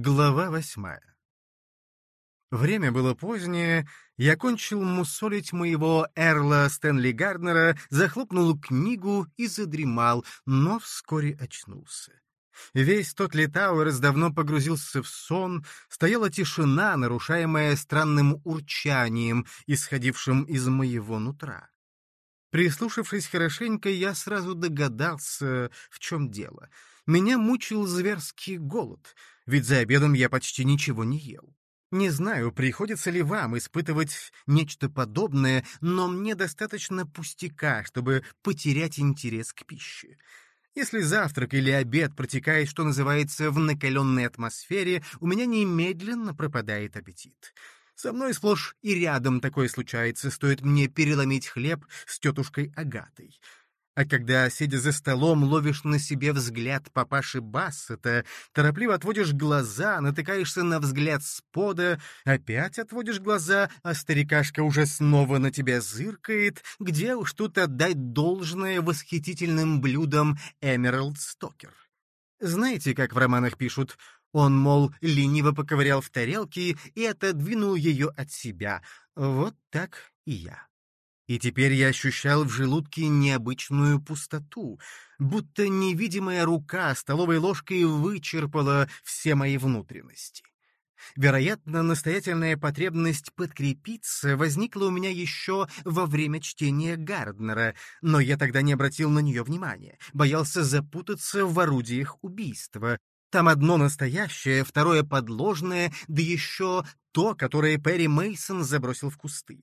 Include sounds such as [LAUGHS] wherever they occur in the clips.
Глава восьмая. Время было позднее, я кончил мусолить моего Эрла Стэнли Гарднера, захлопнул книгу и задремал, но вскоре очнулся. Весь тот Литауэрс давно погрузился в сон, стояла тишина, нарушаемая странным урчанием, исходившим из моего нутра. Прислушавшись хорошенько, я сразу догадался, в чем дело. Меня мучил зверский голод — ведь за обедом я почти ничего не ел. Не знаю, приходится ли вам испытывать нечто подобное, но мне достаточно пустяка, чтобы потерять интерес к пище. Если завтрак или обед протекает, что называется, в накаленной атмосфере, у меня немедленно пропадает аппетит. Со мной сплошь и рядом такое случается, стоит мне переломить хлеб с тетушкой Агатой. А когда, сидя за столом, ловишь на себе взгляд папаши Бассета, торопливо отводишь глаза, натыкаешься на взгляд спода, опять отводишь глаза, а старикашка уже снова на тебя зыркает, где уж тут отдать должное восхитительным блюдам Эмералд Стокер. Знаете, как в романах пишут, он, мол, лениво поковырял в тарелке и отодвинул ее от себя. Вот так и я. И теперь я ощущал в желудке необычную пустоту, будто невидимая рука столовой ложкой вычерпала все мои внутренности. Вероятно, настоятельная потребность подкрепиться возникла у меня еще во время чтения Гарднера, но я тогда не обратил на нее внимания, боялся запутаться в орудиях убийства. Там одно настоящее, второе подложное, да еще то, которое Перри Мейсон забросил в кусты.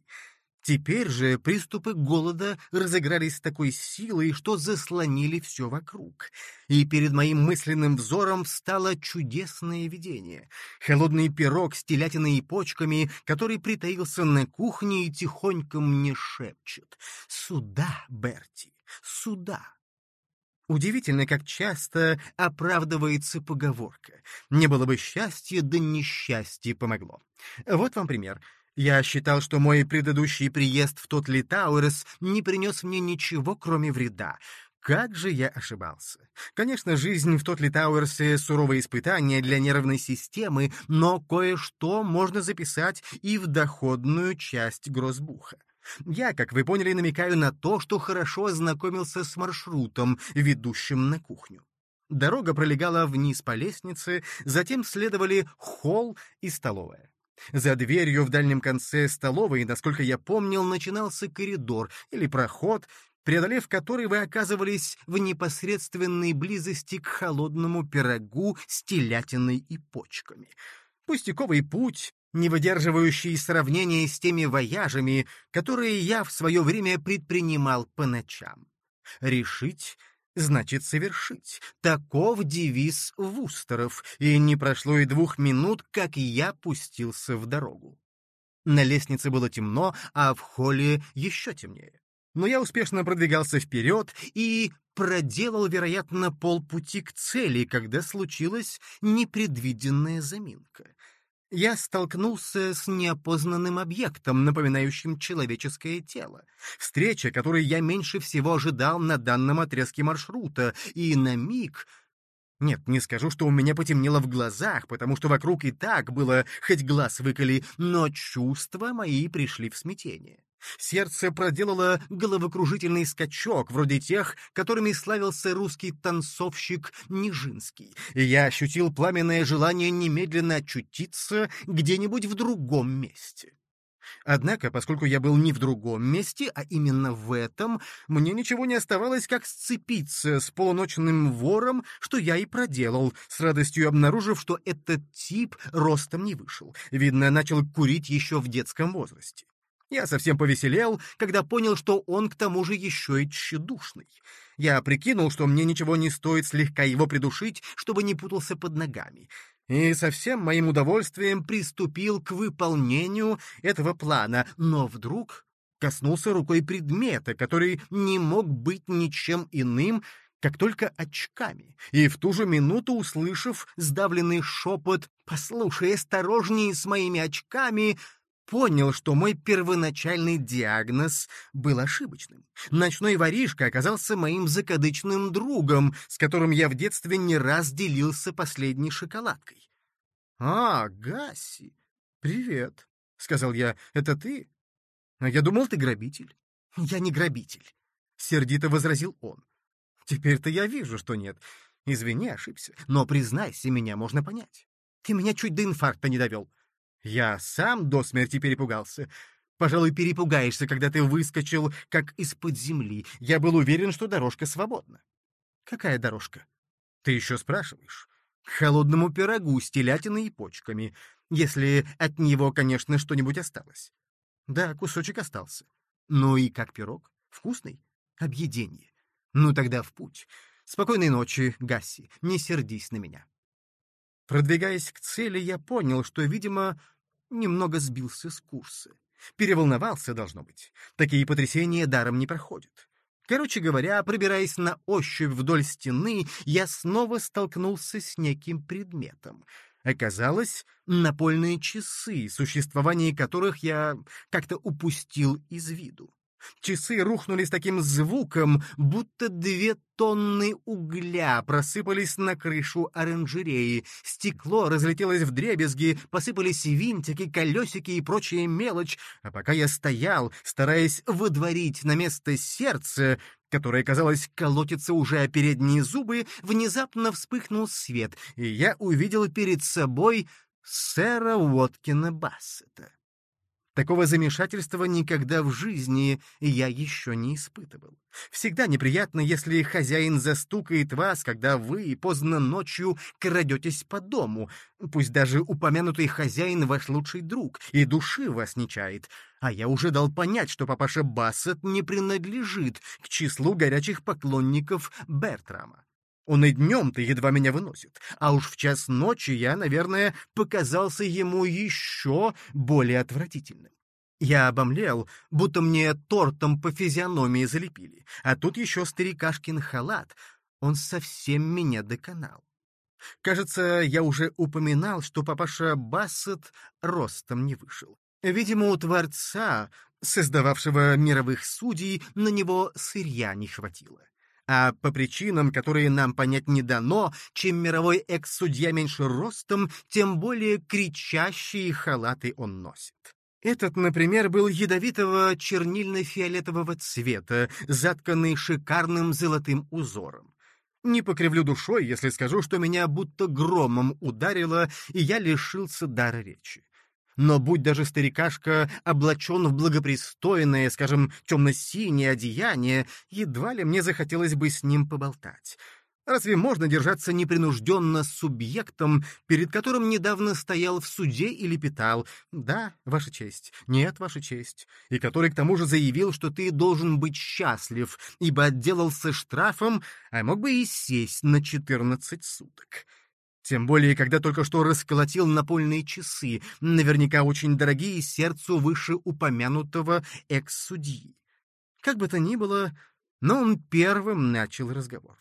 Теперь же приступы голода разыгрались с такой силой, что заслонили все вокруг. И перед моим мысленным взором встало чудесное видение. Холодный пирог с телятиной и почками, который притаился на кухне и тихонько мне шепчет. «Сюда, Берти, сюда!» Удивительно, как часто оправдывается поговорка. Не было бы счастья, да несчастье помогло. Вот вам пример. Я считал, что мой предыдущий приезд в тот Литауэрс не принес мне ничего, кроме вреда. Как же я ошибался. Конечно, жизнь в тот Литауэрсе — суровое испытание для нервной системы, но кое-что можно записать и в доходную часть Грозбуха. Я, как вы поняли, намекаю на то, что хорошо ознакомился с маршрутом, ведущим на кухню. Дорога пролегала вниз по лестнице, затем следовали холл и столовая. За дверью в дальнем конце столовой, насколько я помнил, начинался коридор или проход, преодолев который вы оказывались в непосредственной близости к холодному пирогу с телятиной и почками. Пустяковый путь, не выдерживающий сравнения с теми вояжами, которые я в свое время предпринимал по ночам. Решить значит совершить. Таков девиз Вустеров, и не прошло и двух минут, как я пустился в дорогу. На лестнице было темно, а в холле еще темнее. Но я успешно продвигался вперед и проделал, вероятно, полпути к цели, когда случилась непредвиденная заминка я столкнулся с неопознанным объектом, напоминающим человеческое тело. Встреча, которой я меньше всего ожидал на данном отрезке маршрута, и на миг... Нет, не скажу, что у меня потемнело в глазах, потому что вокруг и так было хоть глаз выколи, но чувства мои пришли в смятение. Сердце проделало головокружительный скачок, вроде тех, которыми славился русский танцовщик Нижинский, и я ощутил пламенное желание немедленно очутиться где-нибудь в другом месте. Однако, поскольку я был не в другом месте, а именно в этом, мне ничего не оставалось, как сцепиться с полуночным вором, что я и проделал, с радостью обнаружив, что этот тип ростом не вышел. Видно, начал курить еще в детском возрасте. Я совсем повеселел, когда понял, что он к тому же еще и тщедушный. Я прикинул, что мне ничего не стоит слегка его придушить, чтобы не путался под ногами. И со всем моим удовольствием приступил к выполнению этого плана, но вдруг коснулся рукой предмета, который не мог быть ничем иным, как только очками, и в ту же минуту, услышав сдавленный шепот «Послушай, осторожнее с моими очками», понял, что мой первоначальный диагноз был ошибочным. Ночной воришка оказался моим закадычным другом, с которым я в детстве не раз делился последней шоколадкой. «А, Гасси, привет», — сказал я. «Это ты? А я думал, ты грабитель». «Я не грабитель», — сердито возразил он. «Теперь-то я вижу, что нет. Извини, ошибся. Но, признайся, меня можно понять. Ты меня чуть до инфаркта не довел. Я сам до смерти перепугался. Пожалуй, перепугаешься, когда ты выскочил, как из-под земли. Я был уверен, что дорожка свободна. Какая дорожка? Ты еще спрашиваешь? К холодному пирогу с телятиной и почками, если от него, конечно, что-нибудь осталось. Да, кусочек остался. Ну и как пирог? Вкусный? Объедение. Ну тогда в путь. Спокойной ночи, Гасси, не сердись на меня. Продвигаясь к цели, я понял, что, видимо, немного сбился с курса. Переволновался, должно быть. Такие потрясения даром не проходят. Короче говоря, пробираясь на ощупь вдоль стены, я снова столкнулся с неким предметом. Оказалось, напольные часы, существование которых я как-то упустил из виду. Часы рухнули с таким звуком, будто две тонны угля просыпались на крышу оранжереи. Стекло разлетелось в дребезги, посыпались винтики, колесики и прочая мелочь. А пока я стоял, стараясь выдворить на место сердце, которое, казалось, колотится уже о передние зубы, внезапно вспыхнул свет, и я увидел перед собой сэра Уоткина Бассета. Такого замешательства никогда в жизни я еще не испытывал. Всегда неприятно, если хозяин застукает вас, когда вы поздно ночью крадетесь по дому, пусть даже упомянутый хозяин ваш лучший друг и души вас не чает. А я уже дал понять, что папаша Бассет не принадлежит к числу горячих поклонников Бертрама. Он и днем-то едва меня выносит, а уж в час ночи я, наверное, показался ему еще более отвратительным. Я обомлел, будто мне тортом по физиономии залепили, а тут еще старикашкин халат, он совсем меня доконал. Кажется, я уже упоминал, что папаша Бассет ростом не вышел. Видимо, у Творца, создававшего мировых судей, на него сырья не хватило. А по причинам, которые нам понять не дано, чем мировой экс-судья меньше ростом, тем более кричащие халаты он носит. Этот, например, был ядовитого чернильно-фиолетового цвета, затканный шикарным золотым узором. Не покривлю душой, если скажу, что меня будто громом ударило, и я лишился дара речи. Но будь даже старикашка облачен в благопристойное, скажем, темно-синее одеяние, едва ли мне захотелось бы с ним поболтать. Разве можно держаться непринужденно с субъектом, перед которым недавно стоял в суде и лепетал «Да, Ваша честь, нет, Ваша честь», и который к тому же заявил, что ты должен быть счастлив, ибо отделался штрафом, а мог бы и сесть на четырнадцать суток? Тем более, когда только что расколотил напольные часы, наверняка очень дорогие сердцу вышеупомянутого экс-судьи. Как бы то ни было, но он первым начал разговор.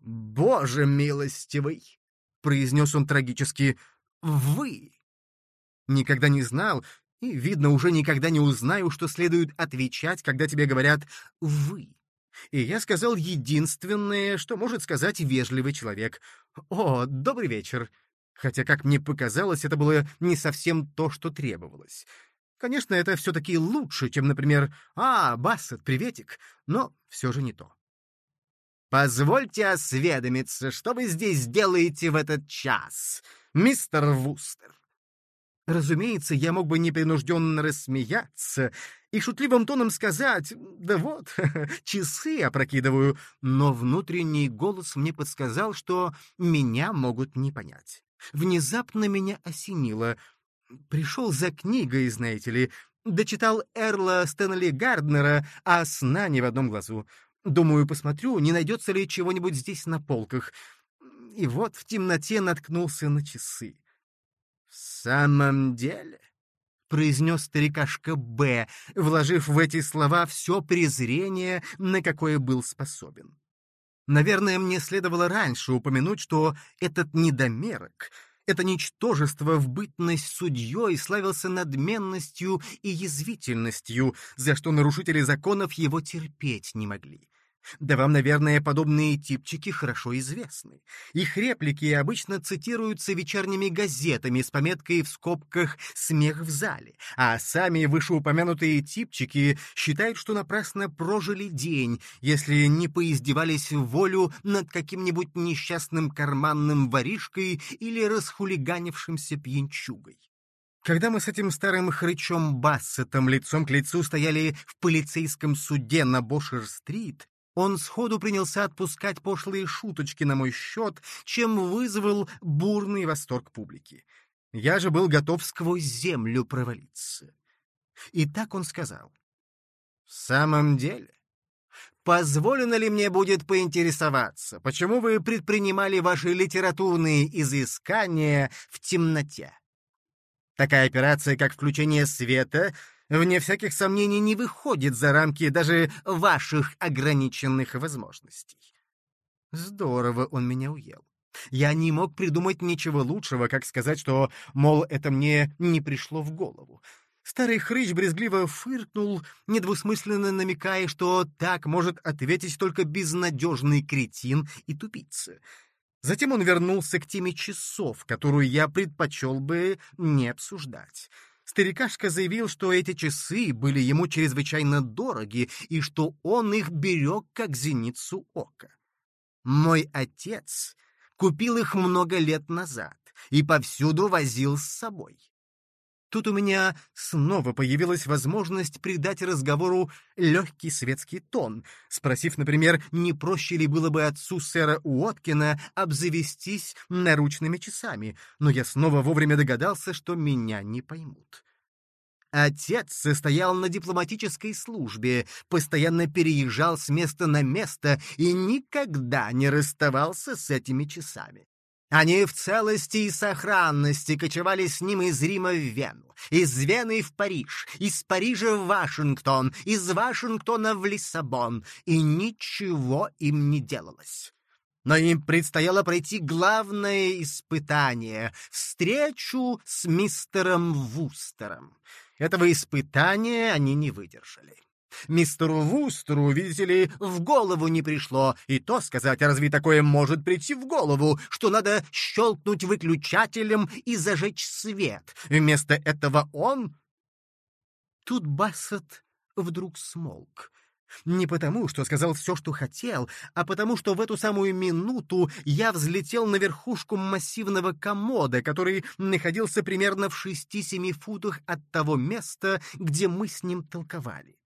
«Боже милостивый!» — произнес он трагически. «Вы!» Никогда не знал, и, видно, уже никогда не узнаю, что следует отвечать, когда тебе говорят «вы». И я сказал единственное, что может сказать вежливый человек. «О, добрый вечер!» Хотя, как мне показалось, это было не совсем то, что требовалось. Конечно, это все-таки лучше, чем, например, «А, Бассет, приветик», но все же не то. «Позвольте осведомиться, что вы здесь делаете в этот час, мистер Вустер?» Разумеется, я мог бы непринужденно рассмеяться и шутливым тоном сказать «Да вот, [LAUGHS] часы опрокидываю», но внутренний голос мне подсказал, что меня могут не понять. Внезапно меня осенило. Пришел за книгой, знаете ли, дочитал Эрла Стэнли Гарднера, а сна не в одном глазу. Думаю, посмотрю, не найдется ли чего-нибудь здесь на полках. И вот в темноте наткнулся на часы. — В самом деле? — произнес старикашка Б, вложив в эти слова все презрение, на какое был способен. Наверное, мне следовало раньше упомянуть, что этот недомерок, это ничтожество в бытность судьей славился надменностью и язвительностью, за что нарушители законов его терпеть не могли. Да вам, наверное, подобные типчики хорошо известны. Их реплики обычно цитируются вечерними газетами с пометкой в скобках «Смех в зале», а сами вышеупомянутые типчики считают, что напрасно прожили день, если не поиздевались в волю над каким-нибудь несчастным карманным воришкой или расхулиганившимся пьянчугой. Когда мы с этим старым хрычом Бассетом лицом к лицу стояли в полицейском суде на Бошер-стрит, он сходу принялся отпускать пошлые шуточки на мой счет, чем вызвал бурный восторг публики. Я же был готов сквозь землю провалиться. И так он сказал. «В самом деле, позволено ли мне будет поинтересоваться, почему вы предпринимали ваши литературные изыскания в темноте? Такая операция, как включение света, вне всяких сомнений, не выходит за рамки даже ваших ограниченных возможностей. Здорово он меня уел. Я не мог придумать ничего лучшего, как сказать, что, мол, это мне не пришло в голову. Старый хрыч брезгливо фыркнул, недвусмысленно намекая, что так может ответить только безнадежный кретин и тупица. Затем он вернулся к теме часов, которую я предпочел бы не обсуждать. Старикашка заявил, что эти часы были ему чрезвычайно дороги и что он их берег как зеницу ока. Мой отец купил их много лет назад и повсюду возил с собой. Тут у меня снова появилась возможность придать разговору легкий светский тон, спросив, например, не проще ли было бы отцу сэра Уоткина обзавестись наручными часами, но я снова вовремя догадался, что меня не поймут. Отец состоял на дипломатической службе, постоянно переезжал с места на место и никогда не расставался с этими часами. Они в целости и сохранности кочевали с ним из Рима в Вену, из Вены в Париж, из Парижа в Вашингтон, из Вашингтона в Лиссабон, и ничего им не делалось. Но им предстояло пройти главное испытание — встречу с мистером Вустером. Этого испытания они не выдержали. Мистеру Вустеру, видите ли, в голову не пришло, и то сказать, разве такое может прийти в голову, что надо щелкнуть выключателем и зажечь свет. Вместо этого он... Тут Бассет вдруг смолк. Не потому, что сказал все, что хотел, а потому, что в эту самую минуту я взлетел на верхушку массивного комода, который находился примерно в шести-семи футах от того места, где мы с ним толковали.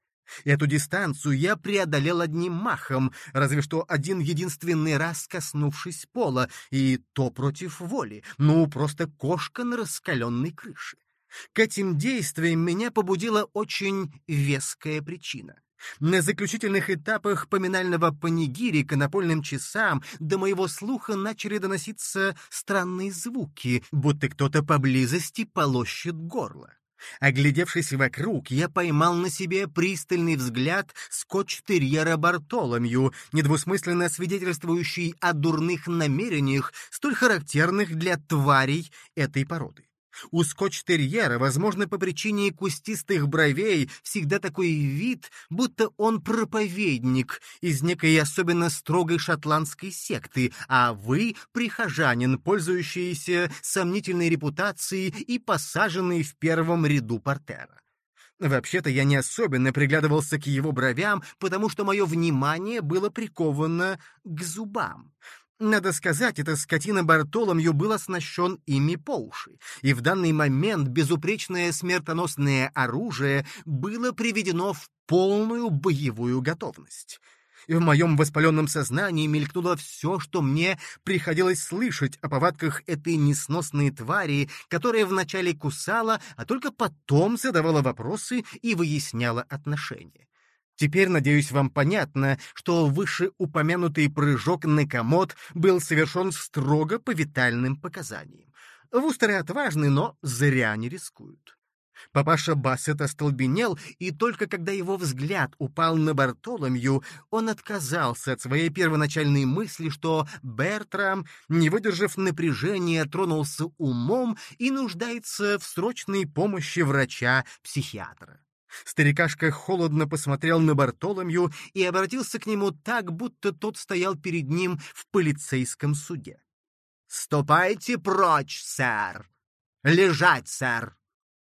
Эту дистанцию я преодолел одним махом, разве что один единственный раз коснувшись пола, и то против воли, ну, просто кошка на раскаленной крыше. К этим действиям меня побудила очень веская причина. На заключительных этапах поминального панигири к напольным часам до моего слуха начали доноситься странные звуки, будто кто-то поблизости полощет горло. Оглядевшись вокруг, я поймал на себе пристальный взгляд скотч-терьера Бартоломью, недвусмысленно свидетельствующий о дурных намерениях, столь характерных для тварей этой породы. У скотч-терьера, возможно, по причине кустистых бровей, всегда такой вид, будто он проповедник из некой особенно строгой шотландской секты, а вы — прихожанин, пользующийся сомнительной репутацией и посаженный в первом ряду портера. Вообще-то я не особенно приглядывался к его бровям, потому что мое внимание было приковано к зубам. Надо сказать, эта скотина Бартоломью был оснащен ими по уши, и в данный момент безупречное смертоносное оружие было приведено в полную боевую готовность. И в моем воспаленном сознании мелькнуло все, что мне приходилось слышать о повадках этой несносной твари, которая вначале кусала, а только потом задавала вопросы и выясняла отношения. Теперь, надеюсь, вам понятно, что вышеупомянутый прыжок на комод был совершен строго по витальным показаниям. Вустеры отважны, но зря не рискуют. Папаша Бассет остолбенел, и только когда его взгляд упал на Бартоломью, он отказался от своей первоначальной мысли, что Бертрам, не выдержав напряжения, тронулся умом и нуждается в срочной помощи врача-психиатра. Старикашка холодно посмотрел на Бартоломью и обратился к нему так, будто тот стоял перед ним в полицейском суде. «Ступайте прочь, сэр! Лежать, сэр!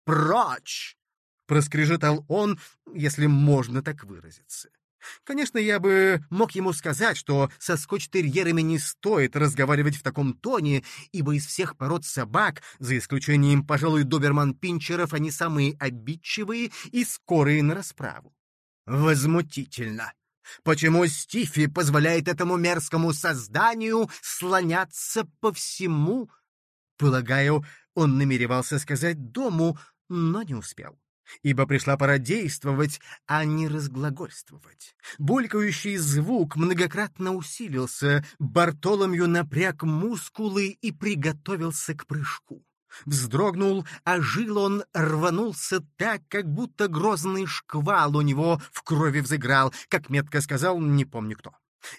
Прочь!» — проскрежетал он, если можно так выразиться. Конечно, я бы мог ему сказать, что со скотч-терьерами не стоит разговаривать в таком тоне, ибо из всех пород собак, за исключением, пожалуй, доберман-пинчеров, они самые обидчивые и скорые на расправу. Возмутительно! Почему Стифи позволяет этому мерзкому созданию слоняться по всему? Полагаю, он намеревался сказать дому, но не успел ибо пришла пора действовать, а не разглагольствовать. Булькающий звук многократно усилился, Бартоломью напряг мускулы и приготовился к прыжку. Вздрогнул, а жил он рванулся так, как будто грозный шквал у него в крови взыграл, как метко сказал, не помню кто.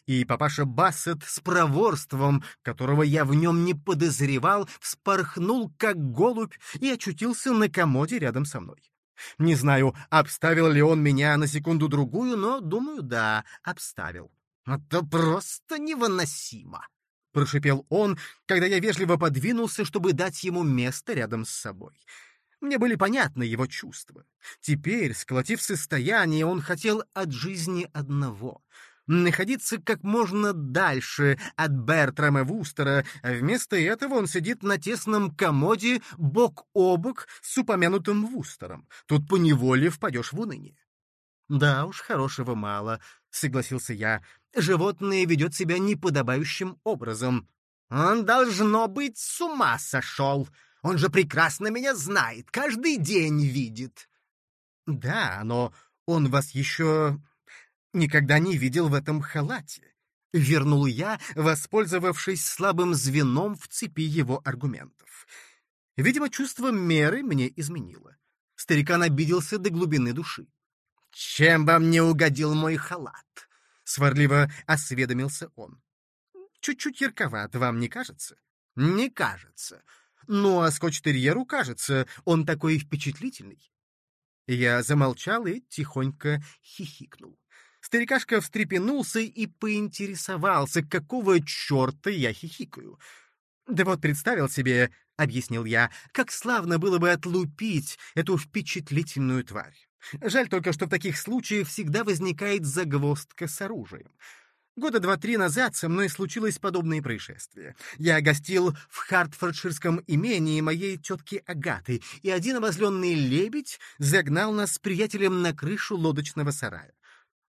И папаша Бассет с проворством, которого я в нем не подозревал, вспорхнул, как голубь, и очутился на комоде рядом со мной. Не знаю, обставил ли он меня на секунду-другую, но, думаю, да, обставил. «Это просто невыносимо!» — прошипел он, когда я вежливо подвинулся, чтобы дать ему место рядом с собой. Мне были понятны его чувства. Теперь, сколотив состояние, он хотел от жизни одного — находиться как можно дальше от Бертрама Вустера, а вместо этого он сидит на тесном комоде бок о бок с упомянутым Вустером. Тут поневоле впадешь в уныние. «Да уж, хорошего мало», — согласился я. «Животное ведет себя неподобающим образом». «Он, должно быть, с ума сошел. Он же прекрасно меня знает, каждый день видит». «Да, но он вас еще никогда не видел в этом халате. Вернул я, воспользовавшись слабым звеном в цепи его аргументов. Видимо, чувство меры мне изменило. Старикан обиделся до глубины души. «Чем вам не угодил мой халат?» — сварливо осведомился он. «Чуть-чуть ярковат, вам не кажется?» «Не кажется. Ну, а скотч-терьеру кажется, он такой впечатлительный». Я замолчал и тихонько хихикнул. Старикашка встрепенулся и поинтересовался, какого черта я хихикаю. «Да вот представил себе, — объяснил я, — как славно было бы отлупить эту впечатлительную тварь. Жаль только, что в таких случаях всегда возникает загвоздка с оружием. Года два-три назад со мной случилось подобное происшествие. Я гостил в Хартфордширском имении моей тетки Агаты, и один обозленный лебедь загнал нас с приятелем на крышу лодочного сарая.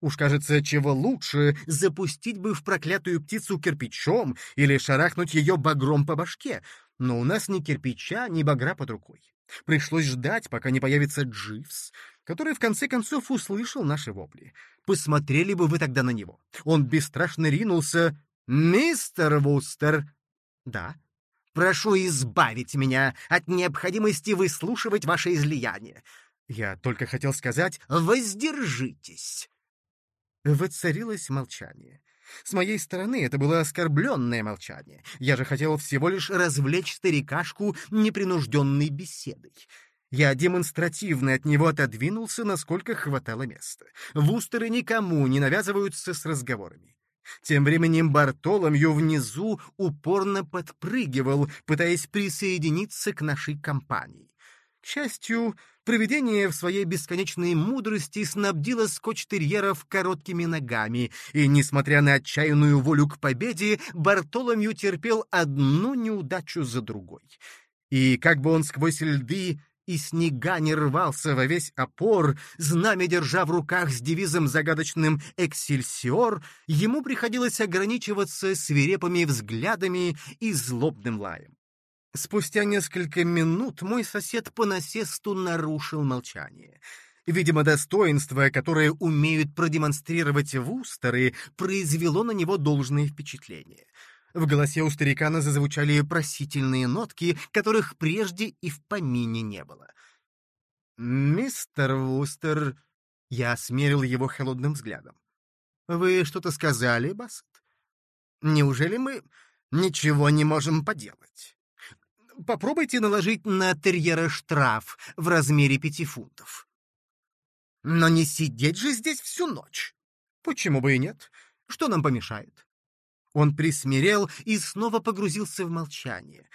Уж, кажется, чего лучше запустить бы в проклятую птицу кирпичом или шарахнуть ее багром по башке, но у нас ни кирпича, ни багра под рукой. Пришлось ждать, пока не появится Дживс, который в конце концов услышал наши вопли. Посмотрели бы вы тогда на него. Он бесстрашно ринулся. «Мистер Вустер!» «Да?» «Прошу избавить меня от необходимости выслушивать ваше излияние. Я только хотел сказать «воздержитесь». Воцарилось молчание. С моей стороны это было оскорбленное молчание. Я же хотел всего лишь развлечь старикашку непринужденной беседой. Я демонстративно от него отодвинулся, насколько хватало места. Вустеры никому не навязываются с разговорами. Тем временем Бартоломью внизу упорно подпрыгивал, пытаясь присоединиться к нашей компании. К счастью, Провидение в своей бесконечной мудрости снабдило скотч-терьеров короткими ногами, и, несмотря на отчаянную волю к победе, Бартоломью терпел одну неудачу за другой. И как бы он сквозь льды и снега не рвался во весь опор, знамя держа в руках с девизом загадочным «Эксельсиор», ему приходилось ограничиваться свирепыми взглядами и злобным лаем. Спустя несколько минут мой сосед по насесту нарушил молчание. Видимо, достоинство, которое умеют продемонстрировать вустеры, произвело на него должное впечатление. В голосе у старикана зазвучали просительные нотки, которых прежде и в помине не было. «Мистер Вустер...» — я смерил его холодным взглядом. «Вы что-то сказали, Бассет? Неужели мы ничего не можем поделать?» Попробуйте наложить на терьера штраф в размере пяти фунтов. Но не сидеть же здесь всю ночь. Почему бы и нет? Что нам помешает? Он присмирел и снова погрузился в молчание.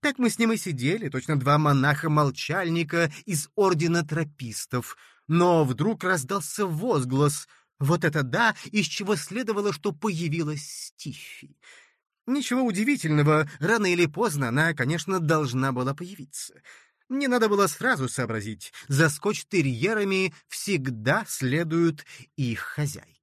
Так мы с ним и сидели, точно два монаха-молчальника из ордена тропистов. Но вдруг раздался возглас «Вот это да!» из чего следовало, что появилась Стиффи. Ничего удивительного, рано или поздно она, конечно, должна была появиться. Мне надо было сразу сообразить, за скотч-терьерами всегда следуют их хозяйки.